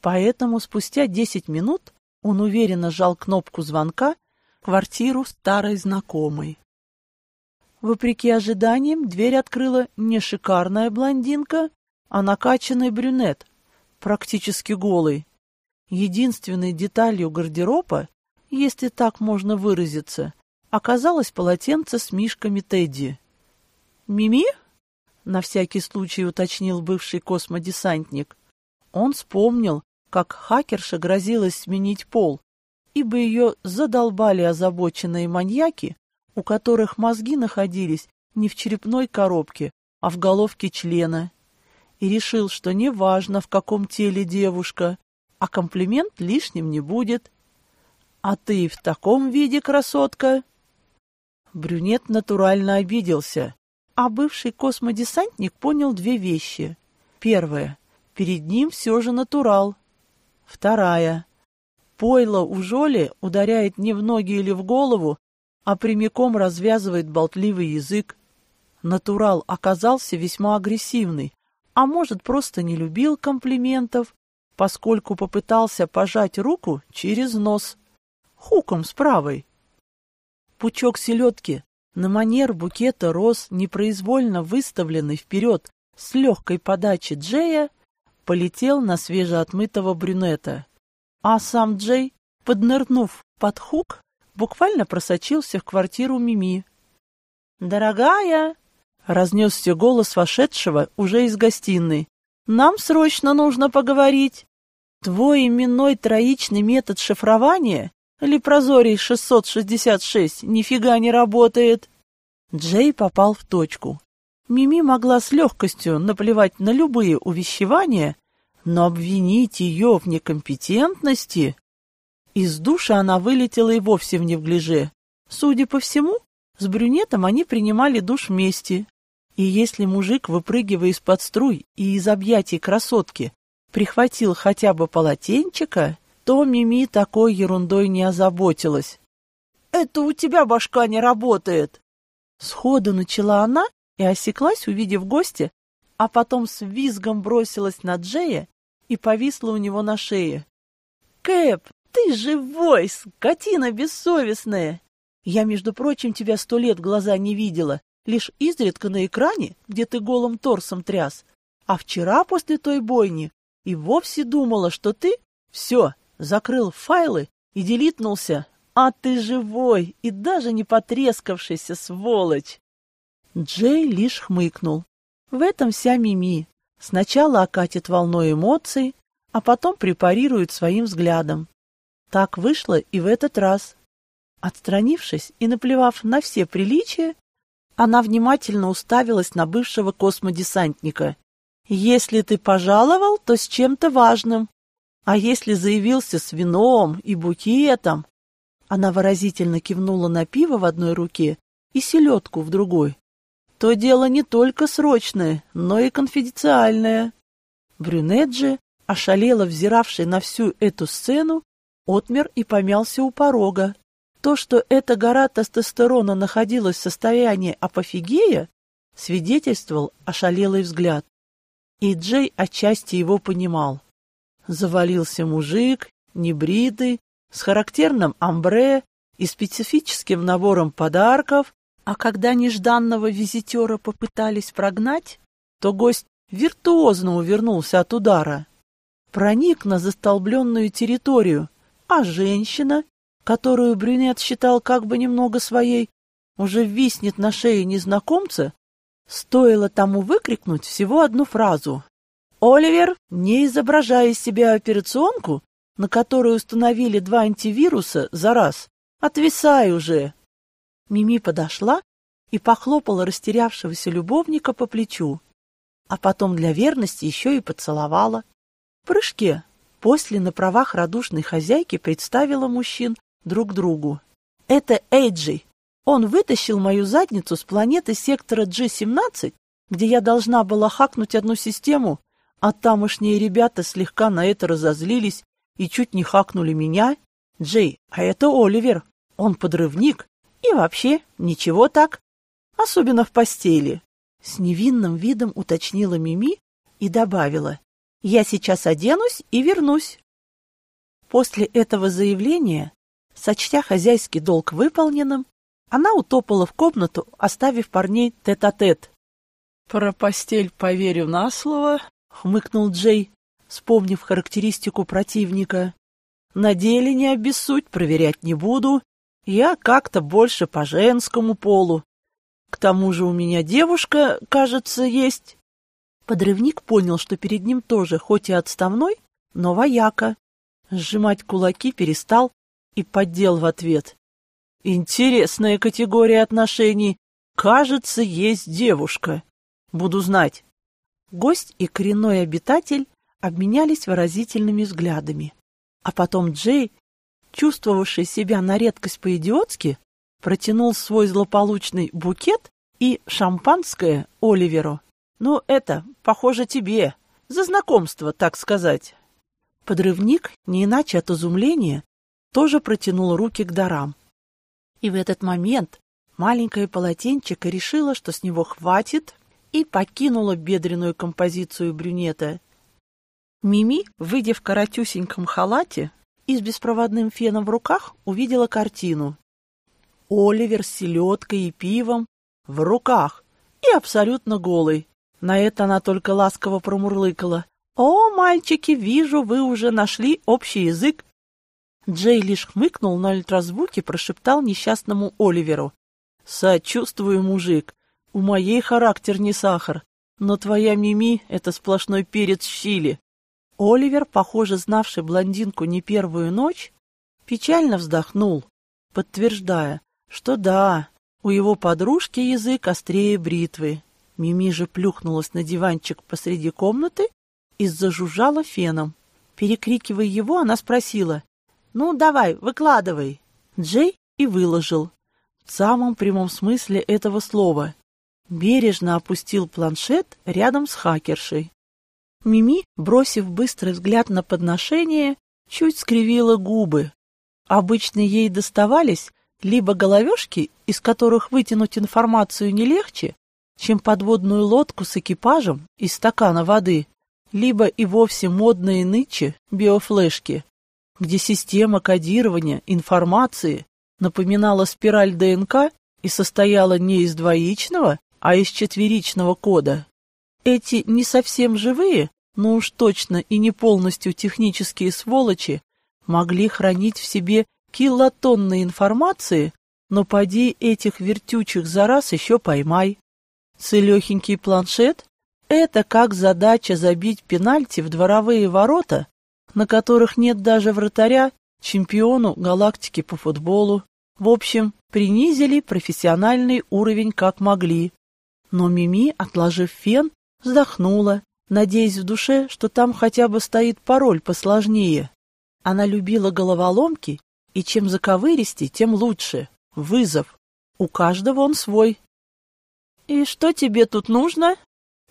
Поэтому спустя десять минут он уверенно жал кнопку звонка в квартиру старой знакомой. Вопреки ожиданиям, дверь открыла не шикарная блондинка, а накачанный брюнет, практически голый. Единственной деталью гардероба, если так можно выразиться, оказалось полотенце с мишками Тедди. «Мими?» — на всякий случай уточнил бывший космодесантник. Он вспомнил, как хакерша грозилась сменить пол, ибо ее задолбали озабоченные маньяки, у которых мозги находились не в черепной коробке, а в головке члена и решил, что неважно, в каком теле девушка, а комплимент лишним не будет. «А ты в таком виде, красотка?» Брюнет натурально обиделся, а бывший космодесантник понял две вещи. Первая — перед ним все же натурал. Вторая — пойло у Жоли ударяет не в ноги или в голову, а прямиком развязывает болтливый язык. Натурал оказался весьма агрессивный, а может, просто не любил комплиментов, поскольку попытался пожать руку через нос, хуком с правой. Пучок селедки на манер букета роз, непроизвольно выставленный вперед с легкой подачи Джея, полетел на свежеотмытого брюнета. А сам Джей, поднырнув под хук, буквально просочился в квартиру Мими. «Дорогая!» Разнесся голос вошедшего уже из гостиной. «Нам срочно нужно поговорить. Твой именной троичный метод шифрования, Лепрозорий 666, нифига не работает». Джей попал в точку. Мими могла с легкостью наплевать на любые увещевания, но обвинить ее в некомпетентности... Из душа она вылетела и вовсе в невгляже. Судя по всему, с брюнетом они принимали душ вместе, и если мужик, выпрыгивая из-под струй и из объятий красотки, прихватил хотя бы полотенчика, то Мими такой ерундой не озаботилась. «Это у тебя башка не работает!» Сходу начала она и осеклась, увидев гостя, а потом с визгом бросилась на Джея и повисла у него на шее. «Кэп, ты живой, скотина бессовестная! Я, между прочим, тебя сто лет глаза не видела, лишь изредка на экране, где ты голым торсом тряс. А вчера после той бойни и вовсе думала, что ты все, закрыл файлы и делитнулся, а ты живой и даже не потрескавшийся, сволочь. Джей лишь хмыкнул. В этом вся Мими. Сначала окатит волной эмоций, а потом препарирует своим взглядом. Так вышло и в этот раз. Отстранившись и наплевав на все приличия, она внимательно уставилась на бывшего космодесантника. Если ты пожаловал, то с чем-то важным. А если заявился с вином и букетом? Она выразительно кивнула на пиво в одной руке и селедку в другой. То дело не только срочное, но и конфиденциальное. Брюнет ошалело взиравший на всю эту сцену, отмер и помялся у порога. То, что эта гора тестостерона находилась в состоянии апофигея, свидетельствовал ошалелый взгляд. И Джей отчасти его понимал. Завалился мужик, небритый, с характерным амбре и специфическим набором подарков, а когда нежданного визитера попытались прогнать, то гость виртуозно увернулся от удара. Проник на застолбленную территорию, а женщина, которую брюнет считал как бы немного своей, уже виснет на шее незнакомца, стоило тому выкрикнуть всего одну фразу. «Оливер, не изображая из себя операционку, на которую установили два антивируса за раз, отвисай уже!» Мими подошла и похлопала растерявшегося любовника по плечу, а потом для верности еще и поцеловала. В прыжке после на правах радушной хозяйки представила мужчин друг другу. «Это Эйджи. Он вытащил мою задницу с планеты сектора G-17, где я должна была хакнуть одну систему, а тамошние ребята слегка на это разозлились и чуть не хакнули меня. Джей, а это Оливер. Он подрывник. И вообще, ничего так. Особенно в постели. С невинным видом уточнила Мими и добавила. Я сейчас оденусь и вернусь. После этого заявления, сочтя хозяйский долг выполненным, она утопала в комнату, оставив парней тет-а-тет. -тет. «Про постель поверю на слово», — хмыкнул Джей, вспомнив характеристику противника. «На деле не обессудь, проверять не буду. Я как-то больше по женскому полу. К тому же у меня девушка, кажется, есть». Подрывник понял, что перед ним тоже, хоть и отставной, но вояка. Сжимать кулаки перестал и поддел в ответ. Интересная категория отношений. Кажется, есть девушка. Буду знать. Гость и коренной обитатель обменялись выразительными взглядами. А потом Джей, чувствовавший себя на редкость по-идиотски, протянул свой злополучный букет и шампанское Оливеру. «Ну, это, похоже, тебе. За знакомство, так сказать». Подрывник, не иначе от изумления, тоже протянул руки к дарам. И в этот момент маленькое полотенчико решила, что с него хватит, и покинула бедренную композицию брюнета. Мими, выйдя в коротюсеньком халате и с беспроводным феном в руках, увидела картину. Оливер с селедкой и пивом в руках и абсолютно голый. На это она только ласково промурлыкала. «О, мальчики, вижу, вы уже нашли общий язык. Джей лишь хмыкнул на ультразвуке, прошептал несчастному Оливеру. «Сочувствую, мужик. У моей характер не сахар, но твоя Мими — это сплошной перец в чили». Оливер, похоже, знавший блондинку не первую ночь, печально вздохнул, подтверждая, что да, у его подружки язык острее бритвы. Мими же плюхнулась на диванчик посреди комнаты и зажужжала феном. Перекрикивая его, она спросила, «Ну, давай, выкладывай». Джей и выложил. В самом прямом смысле этого слова. Бережно опустил планшет рядом с хакершей. Мими, бросив быстрый взгляд на подношение, чуть скривила губы. Обычно ей доставались либо головешки, из которых вытянуть информацию не легче, чем подводную лодку с экипажем и стакана воды, либо и вовсе модные нычи биофлешки, где система кодирования информации напоминала спираль ДНК и состояла не из двоичного, а из четверичного кода. Эти не совсем живые, но уж точно и не полностью технические сволочи могли хранить в себе килотонны информации, но поди этих вертючих за раз еще поймай. Целехенький планшет — это как задача забить пенальти в дворовые ворота на которых нет даже вратаря, чемпиону галактики по футболу. В общем, принизили профессиональный уровень как могли. Но Мими, отложив фен, вздохнула надеясь в душе, что там хотя бы стоит пароль посложнее. Она любила головоломки, и чем заковыристей, тем лучше. Вызов. У каждого он свой. «И что тебе тут нужно?»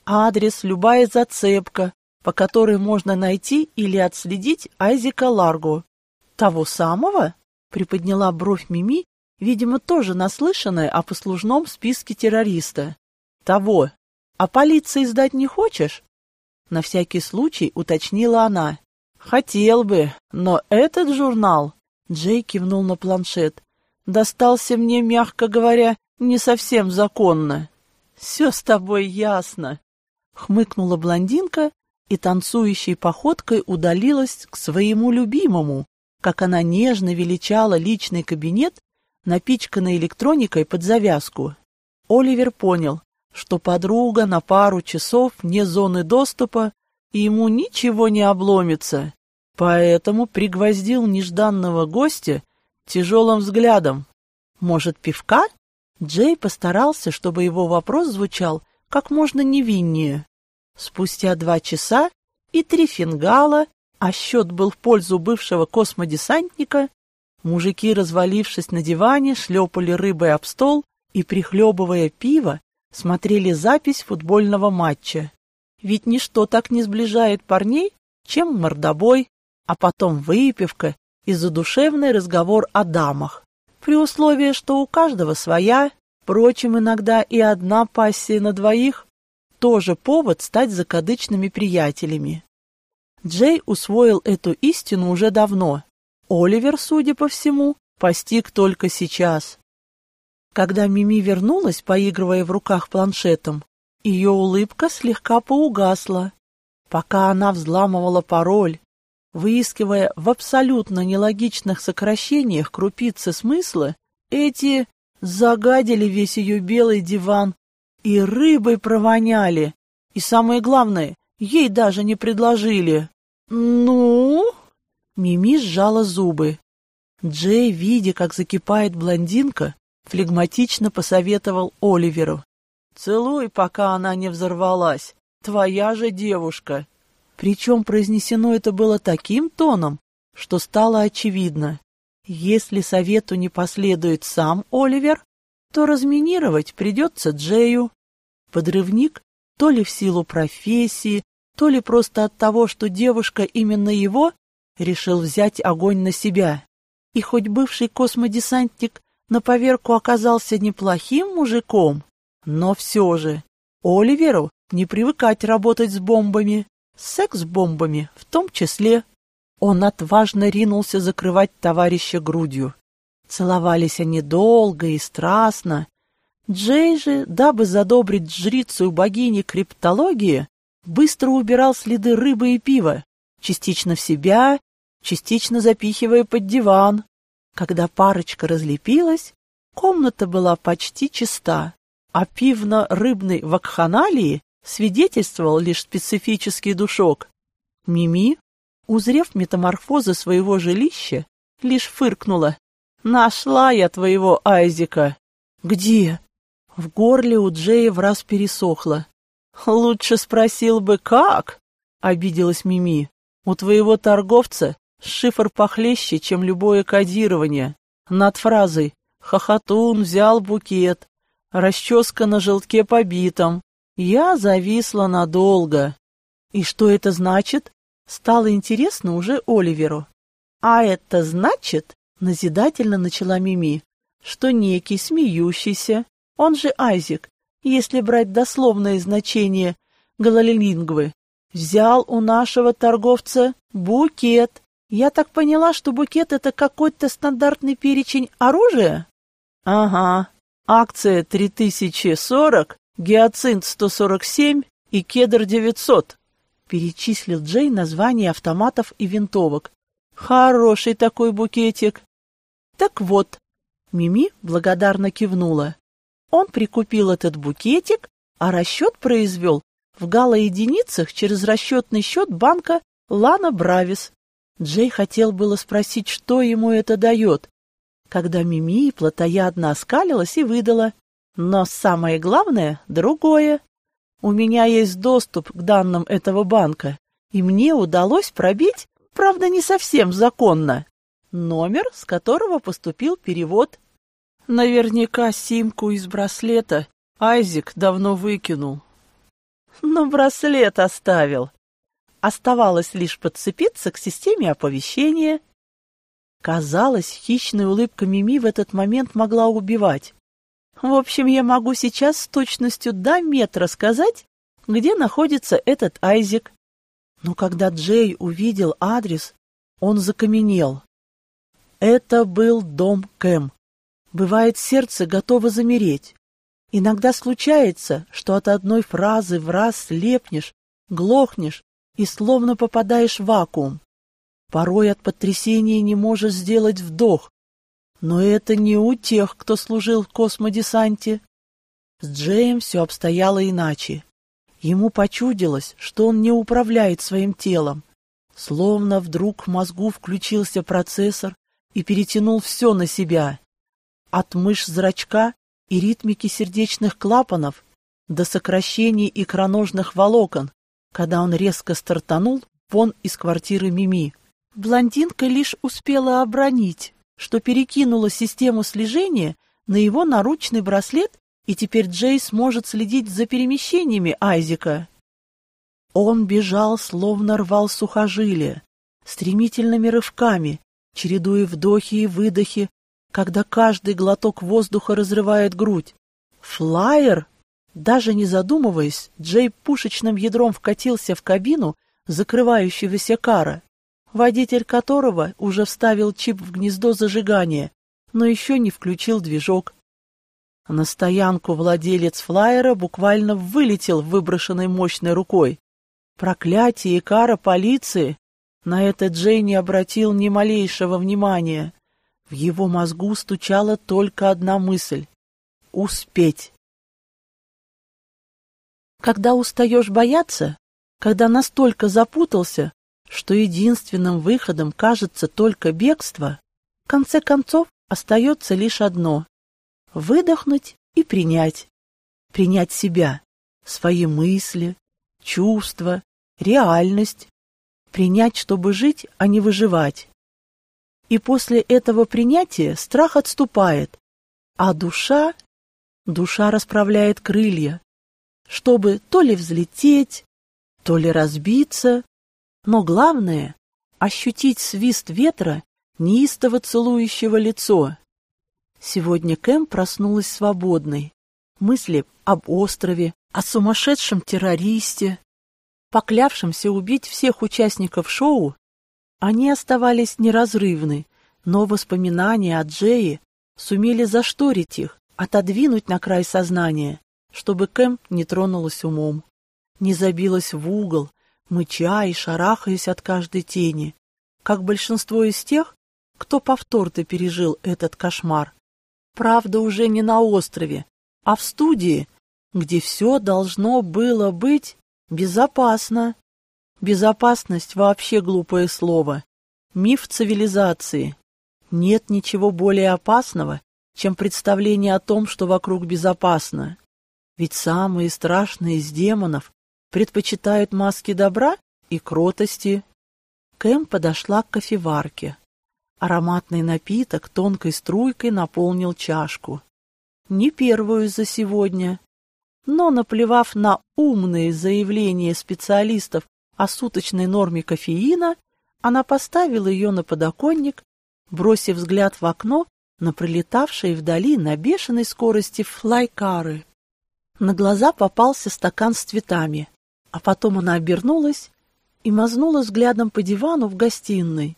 «Адрес, любая зацепка, по которой можно найти или отследить Айзека Ларго». «Того самого?» — приподняла бровь Мими, видимо, тоже наслышанная о послужном списке террориста. «Того. А полиции сдать не хочешь?» На всякий случай уточнила она. «Хотел бы, но этот журнал...» Джей кивнул на планшет. «Достался мне, мягко говоря, не совсем законно». «Все с тобой ясно», — хмыкнула блондинка и танцующей походкой удалилась к своему любимому, как она нежно величала личный кабинет, напичканный электроникой под завязку. Оливер понял, что подруга на пару часов вне зоны доступа, и ему ничего не обломится, поэтому пригвоздил нежданного гостя тяжелым взглядом. «Может, пивка?» Джей постарался, чтобы его вопрос звучал как можно невиннее. Спустя два часа и три фингала, а счет был в пользу бывшего космодесантника, мужики, развалившись на диване, шлепали рыбой об стол и, прихлебывая пиво, смотрели запись футбольного матча. Ведь ничто так не сближает парней, чем мордобой, а потом выпивка и задушевный разговор о дамах при условии, что у каждого своя, впрочем, иногда и одна пассия на двоих, тоже повод стать закадычными приятелями. Джей усвоил эту истину уже давно. Оливер, судя по всему, постиг только сейчас. Когда Мими вернулась, поигрывая в руках планшетом, ее улыбка слегка поугасла. Пока она взламывала пароль, Выискивая в абсолютно нелогичных сокращениях крупицы смысла, эти загадили весь ее белый диван и рыбой провоняли. И самое главное, ей даже не предложили. «Ну?» Мими сжала зубы. Джей, видя, как закипает блондинка, флегматично посоветовал Оливеру. «Целуй, пока она не взорвалась. Твоя же девушка». Причем произнесено это было таким тоном, что стало очевидно. Если совету не последует сам Оливер, то разминировать придется Джею. Подрывник, то ли в силу профессии, то ли просто от того, что девушка именно его, решил взять огонь на себя. И хоть бывший космодесантник на поверку оказался неплохим мужиком, но все же Оливеру не привыкать работать с бомбами. Секс-бомбами в том числе. Он отважно ринулся закрывать товарища грудью. Целовались они долго и страстно. Джей же, дабы задобрить жрицу богини криптологии, быстро убирал следы рыбы и пива, частично в себя, частично запихивая под диван. Когда парочка разлепилась, комната была почти чиста, а пивно-рыбной вакханалии свидетельствовал лишь специфический душок. Мими, узрев метаморфозы своего жилища, лишь фыркнула. «Нашла я твоего Айзека!» «Где?» В горле у Джея в раз пересохло. «Лучше спросил бы, как?» — обиделась Мими. «У твоего торговца шифр похлеще, чем любое кодирование. Над фразой «Хохотун взял букет», «Расческа на желтке побитом», я зависла надолго. И что это значит? Стало интересно уже Оливеру. А это значит, назидательно начала Мими, что некий смеющийся, он же Айзек, если брать дословное значение галалилингвы, взял у нашего торговца букет. Я так поняла, что букет — это какой-то стандартный перечень оружия? Ага, акция 3040 гиацинт 147 и кедр 900, перечислил Джей названия автоматов и винтовок. Хороший такой букетик. Так вот, Мими благодарно кивнула. Он прикупил этот букетик, а расчет произвел в гало-единицах через расчетный счет банка Лана Бравис. Джей хотел было спросить, что ему это дает, когда Мими плотоядно оскалилась и выдала. Но самое главное — другое. У меня есть доступ к данным этого банка, и мне удалось пробить, правда, не совсем законно, номер, с которого поступил перевод. Наверняка симку из браслета Айзик давно выкинул. Но браслет оставил. Оставалось лишь подцепиться к системе оповещения. Казалось, хищная улыбка Мими в этот момент могла убивать. В общем, я могу сейчас с точностью до метра сказать, где находится этот Айзик. Но когда Джей увидел адрес, он закаменел. Это был дом Кэм. Бывает, сердце готово замереть. Иногда случается, что от одной фразы в раз слепнешь, глохнешь и словно попадаешь в вакуум. Порой от потрясения не можешь сделать вдох. Но это не у тех, кто служил в космодесанте. С Джеем все обстояло иначе. Ему почудилось, что он не управляет своим телом. Словно вдруг в мозгу включился процессор и перетянул все на себя. От мышь зрачка и ритмики сердечных клапанов до сокращений икроножных волокон, когда он резко стартанул вон из квартиры Мими. Блондинка лишь успела обронить, что перекинула систему слежения на его наручный браслет, и теперь Джей сможет следить за перемещениями Айзека. Он бежал, словно рвал сухожилия, стремительными рывками, чередуя вдохи и выдохи, когда каждый глоток воздуха разрывает грудь. «Флайер!» Даже не задумываясь, Джей пушечным ядром вкатился в кабину закрывающегося кара, водитель которого уже вставил чип в гнездо зажигания, но еще не включил движок. На стоянку владелец флайера буквально вылетел выброшенной мощной рукой. Проклятие кара полиции! На это Джей не обратил ни малейшего внимания. В его мозгу стучала только одна мысль — успеть. Когда устаешь бояться, когда настолько запутался, что единственным выходом кажется только бегство, в конце концов остается лишь одно — выдохнуть и принять. Принять себя, свои мысли, чувства, реальность. Принять, чтобы жить, а не выживать. И после этого принятия страх отступает, а душа, душа расправляет крылья, чтобы то ли взлететь, то ли разбиться, но главное — ощутить свист ветра, неистово целующего лицо. Сегодня Кэм проснулась свободной. Мысли об острове, о сумасшедшем террористе, поклявшемся убить всех участников шоу, они оставались неразрывны, но воспоминания о Джее сумели зашторить их, отодвинуть на край сознания, чтобы Кэм не тронулась умом, не забилась в угол, мыча и шарахаясь от каждой тени, как большинство из тех, кто повтор-то пережил этот кошмар. Правда, уже не на острове, а в студии, где все должно было быть безопасно. Безопасность вообще глупое слово. Миф цивилизации. Нет ничего более опасного, чем представление о том, что вокруг безопасно. Ведь самые страшные из демонов предпочитают маски добра и кротости. Кэм подошла к кофеварке. Ароматный напиток тонкой струйкой наполнил чашку. Не первую за сегодня. Но, наплевав на умные заявления специалистов о суточной норме кофеина, она поставила ее на подоконник, бросив взгляд в окно на пролетавшие вдали на бешеной скорости флайкары. На глаза попался стакан с цветами, а потом она обернулась и мазнула взглядом по дивану в гостиной.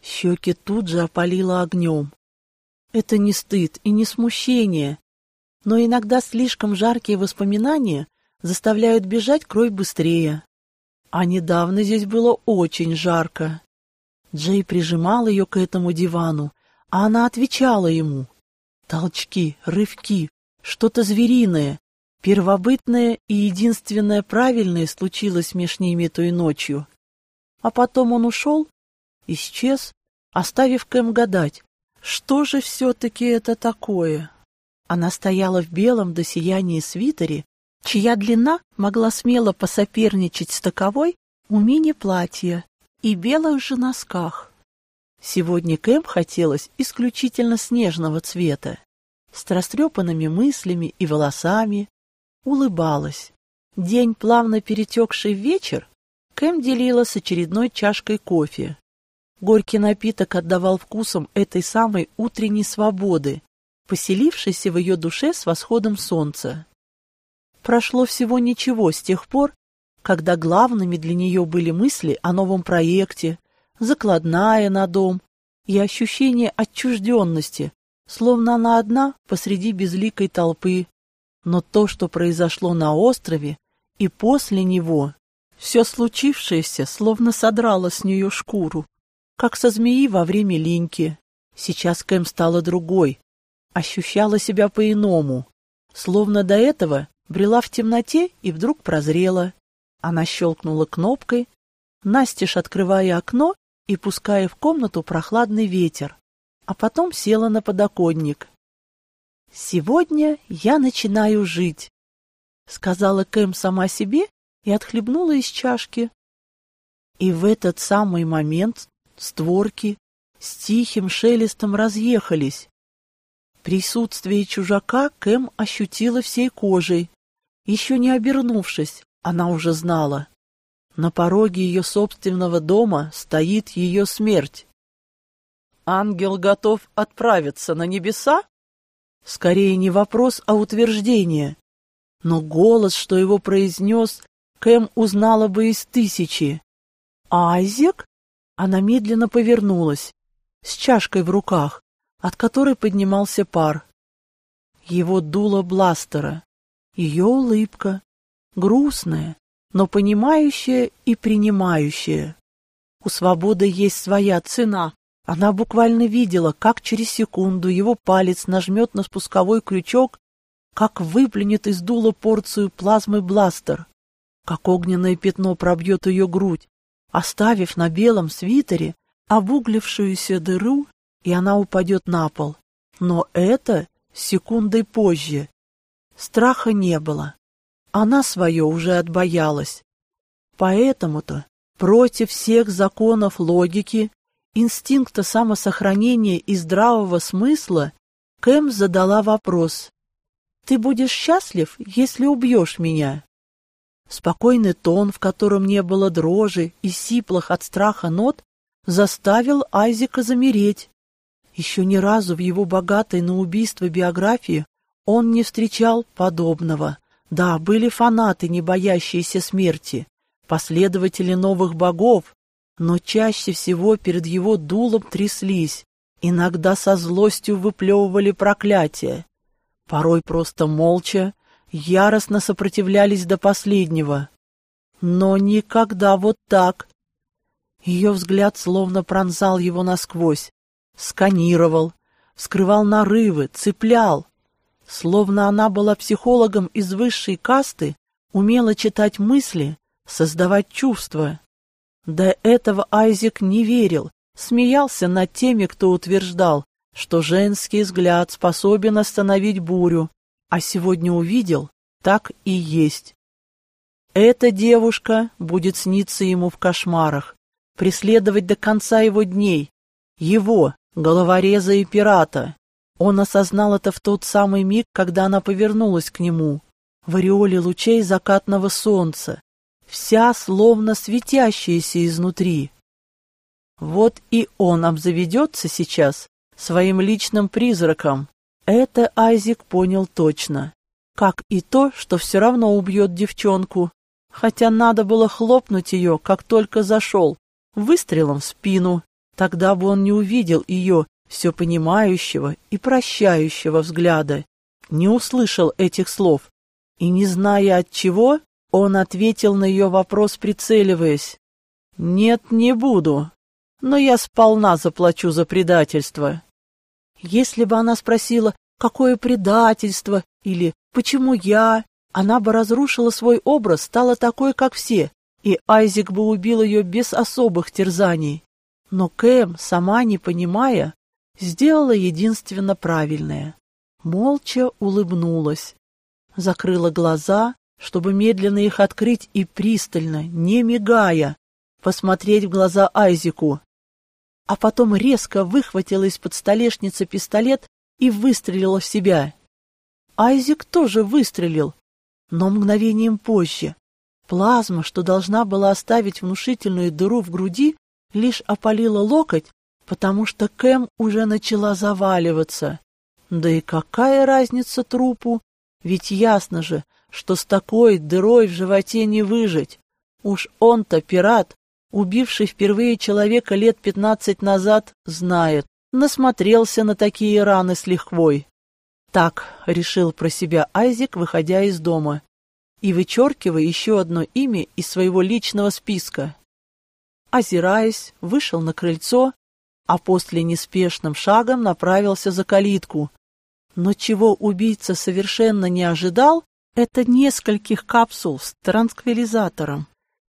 Щеки тут же опалило огнем. Это не стыд и не смущение, но иногда слишком жаркие воспоминания заставляют бежать кровь быстрее. А недавно здесь было очень жарко. Джей прижимал ее к этому дивану, а она отвечала ему. Толчки, рывки, что-то звериное, первобытное и единственное правильное случилось меж ними той ночью. А потом он ушел, исчез, оставив Кэм гадать, что же все-таки это такое? Она стояла в белом до сияния свитере чья длина могла смело посоперничать с таковой у мини-платья и белых же носках. Сегодня Кэм хотелось исключительно снежного цвета, с растрепанными мыслями и волосами, улыбалась. День, плавно перетекший в вечер, Кэм делила с очередной чашкой кофе. Горький напиток отдавал вкусом этой самой утренней свободы, поселившейся в ее душе с восходом солнца. Прошло всего ничего с тех пор, когда главными для нее были мысли о новом проекте, закладная на дом и ощущение отчужденности, словно она одна посреди безликой толпы. Но то, что произошло на острове и после него, все случившееся словно содрало с нее шкуру как со змеи во время линьки. Сейчас Кэм стала другой, ощущала себя по-иному, словно до этого брела в темноте и вдруг прозрела. Она щелкнула кнопкой, настежь открывая окно и пуская в комнату прохладный ветер, а потом села на подоконник. «Сегодня я начинаю жить», — сказала Кэм сама себе и отхлебнула из чашки. И в этот самый момент створки с тихим шелестом разъехались. Присутствие чужака Кэм ощутила всей кожей. Еще не обернувшись, она уже знала. На пороге ее собственного дома стоит ее смерть. Ангел готов отправиться на небеса? Скорее не вопрос, а утверждение. Но голос, что его произнес, Кэм узнала бы из тысячи. «Айзек?» Она медленно повернулась, с чашкой в руках, от которой поднимался пар. Его дуло бластера, ее улыбка, грустная, но понимающая и принимающая. У свободы есть своя цена. Она буквально видела, как через секунду его палец нажмет на спусковой крючок, как выплюнет из дула порцию плазмы бластер, как огненное пятно пробьет ее грудь, оставив на белом свитере обуглившуюся дыру, и она упадет на пол. Но это секундой позже. Страха не было. Она свое уже отбоялась. Поэтому-то против всех законов логики, инстинкта самосохранения и здравого смысла Кэм задала вопрос. «Ты будешь счастлив, если убьешь меня?» Спокойный тон, в котором не было дрожи и сиплых от страха нот, заставил Айзека замереть. Еще ни разу в его богатой на убийство биографии он не встречал подобного. Да, были фанаты, не боящиеся смерти, последователи новых богов, но чаще всего перед его дулом тряслись, иногда со злостью выплевывали проклятия, порой просто молча, яростно сопротивлялись до последнего. Но никогда вот так. Ее взгляд словно пронзал его насквозь, сканировал, вскрывал нарывы, цеплял. Словно она была психологом из высшей касты, умела читать мысли, создавать чувства. До этого Айзек не верил, смеялся над теми, кто утверждал, что женский взгляд способен остановить бурю, а сегодня увидел, так и есть. Эта девушка будет сниться ему в кошмарах, преследовать до конца его дней, его, головореза и пирата. Он осознал это в тот самый миг, когда она повернулась к нему, в ореоле лучей закатного солнца, вся словно светящаяся изнутри. Вот и он обзаведется сейчас своим личным призраком, это Айзек понял точно. Как и то, что все равно убьет девчонку. Хотя надо было хлопнуть ее, как только зашел, выстрелом в спину. Тогда бы он не увидел ее, все понимающего и прощающего взгляда. Не услышал этих слов. И, не зная от чего, он ответил на ее вопрос, прицеливаясь. «Нет, не буду. Но я сполна заплачу за предательство». Если бы она спросила, какое предательство, или почему я, она бы разрушила свой образ, стала такой, как все, и Айзек бы убил ее без особых терзаний. Но Кэм, сама не понимая, сделала единственно правильное. Молча улыбнулась, закрыла глаза, чтобы медленно их открыть и пристально, не мигая, посмотреть в глаза Айзеку. А потом резко выхватила из-под столешницы пистолет и выстрелила в себя. Айзек тоже выстрелил, но мгновением позже. Плазма, что должна была оставить внушительную дыру в груди, лишь опалила локоть, потому что Кэм уже начала заваливаться. Да и какая разница трупу? Ведь ясно же, что с такой дырой в животе не выжить. Уж он-то пират, убивший впервые человека лет пятнадцать назад, знает, насмотрелся на такие раны с лихвой. Так, решил про себя Айзек, выходя из дома и вычеркивая еще одно имя из своего личного списка. Озираясь, вышел на крыльцо, а после неспешным шагом направился за калитку. Но чего убийца совершенно не ожидал, это нескольких капсул с транквилизатором,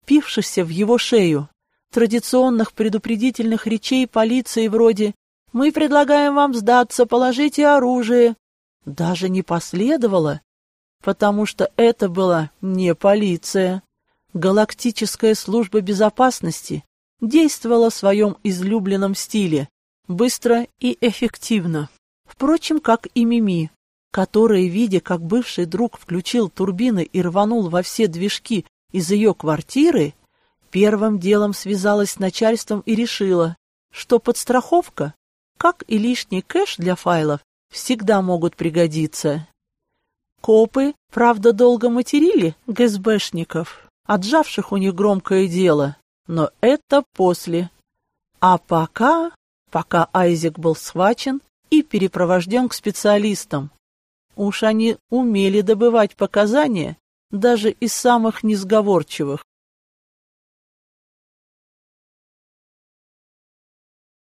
пившихся в его шею, традиционных предупредительных речей полиции вроде «Мы предлагаем вам сдаться, положите оружие». Даже не последовало, потому что это была не полиция. Галактическая служба безопасности действовала в своем излюбленном стиле, быстро и эффективно. Впрочем, как и Мими, которая, видя, как бывший друг включил турбины и рванул во все движки из ее квартиры, первым делом связалась с начальством и решила, что подстраховка, как и лишний кэш для файлов, всегда могут пригодиться. Копы, правда, долго материли ГСБшников, отжавших у них громкое дело, но это после. А пока, пока Айзек был схвачен и перепровожден к специалистам, уж они умели добывать показания даже из самых несговорчивых.